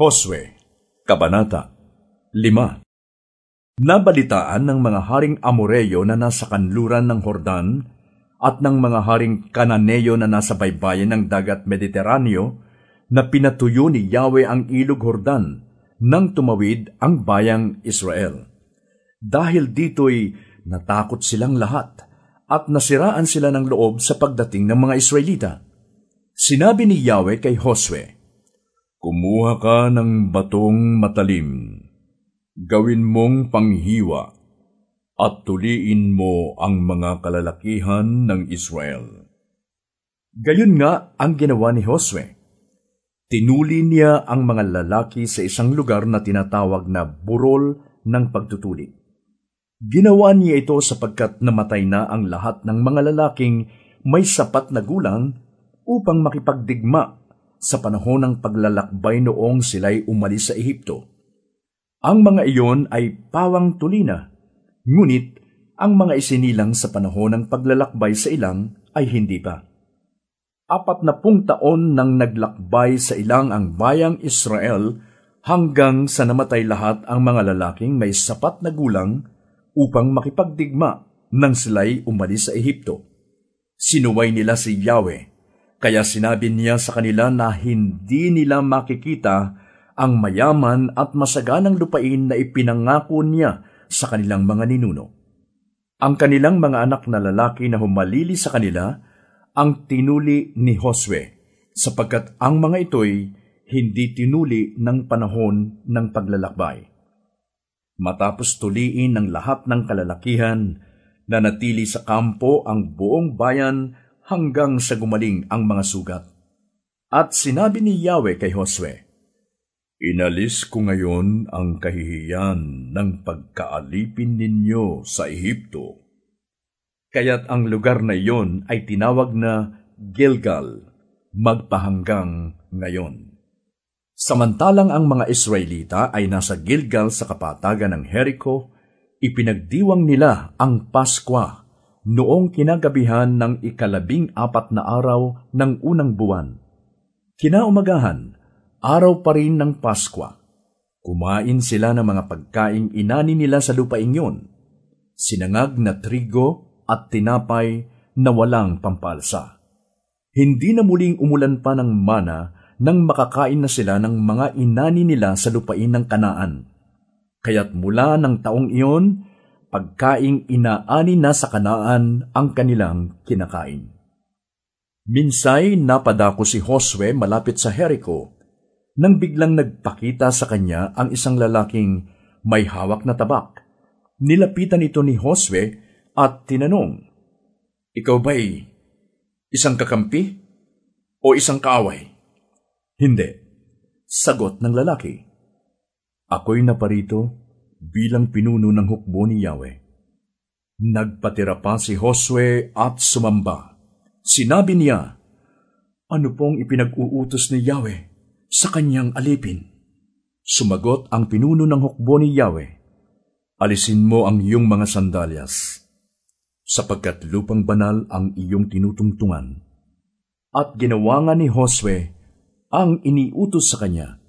Josue, Kabanata 5 Nabalitaan ng mga haring Amoreyo na nasa kanluran ng Hordan at ng mga haring Kananeyo na nasa baybayin ng dagat Mediteraneo na pinatuyo ni Yahweh ang ilog Hordan nang tumawid ang bayang Israel. Dahil dito'y natakot silang lahat at nasiraan sila ng loob sa pagdating ng mga Israelita. Sinabi ni Yahweh kay Josue, Kumuha ka ng batong matalim, gawin mong panghiwa, at tuliin mo ang mga kalalakihan ng Israel. Gayon nga ang ginawa ni Josue. Tinuli niya ang mga lalaki sa isang lugar na tinatawag na burol ng pagtutuli. Ginawa niya ito sapagkat namatay na ang lahat ng mga lalaking may sapat na gulang upang makipagdigma sa panahon ng paglalakbay noong sila'y umalis sa Ehipto. Ang mga iyon ay pawang tulina, ngunit ang mga isinilang sa panahon ng paglalakbay sa ilang ay hindi pa. Apat na pung taon nang naglakbay sa ilang ang bayang Israel hanggang sa namatay lahat ang mga lalaking may sapat na gulang upang makipagdigma nang sila'y umalis sa Ehipto. Sinuway nila si Yahweh kaya sinabi niya sa kanila na hindi nila makikita ang mayaman at masaganang lupain na ipinangako niya sa kanilang mga ninuno. Ang kanilang mga anak na lalaki na humalili sa kanila ang tinuli ni Josue, sapagkat ang mga ito'y hindi tinuli ng panahon ng paglalakbay. Matapos tuliin ng lahat ng kalalakihan, na natili sa kampo ang buong bayan hanggang sa gumaling ang mga sugat. At sinabi ni Yahweh kay Josue, Inalis ko ngayon ang kahihiyan ng pagkaalipin ninyo sa Ehipto. Kaya't ang lugar na iyon ay tinawag na Gilgal, magpahanggang ngayon. Samantalang ang mga Israelita ay nasa Gilgal sa kapatagan ng Jericho, ipinagdiwang nila ang Paskwa noong kinagabihan ng ikalabing apat na araw ng unang buwan. Kinaumagahan, araw pa rin ng Paskwa. Kumain sila ng mga pagkaing inani nila sa lupaing yun, sinangag na trigo at tinapay na walang pampalsa. Hindi na muling umulan pa ng mana nang makakain na sila ng mga inani nila sa lupain ng kanaan. Kaya't mula ng taong iyon, pagkaing inaani na sa kanaan ang kanilang kinakain. Minsay napadako si Josue malapit sa Jericho nang biglang nagpakita sa kanya ang isang lalaking may hawak na tabak. Nilapitan ito ni Josue at tinanong, Ikaw ba'y isang kakampi o isang kaaway? Hindi. Sagot ng lalaki. Ako'y naparito bilang pinuno ng hukbo ni Yahweh. Nagpatira pa si Josue at sumamba. Sinabi niya, Ano pong ipinag-uutos ni Yahweh sa kanyang alipin? Sumagot ang pinuno ng hukbo ni Yahweh, Alisin mo ang iyong mga sandalyas, sapagkat lupang banal ang iyong tinutungtungan. At ginawa nga ni Josue ang iniutos sa kanya,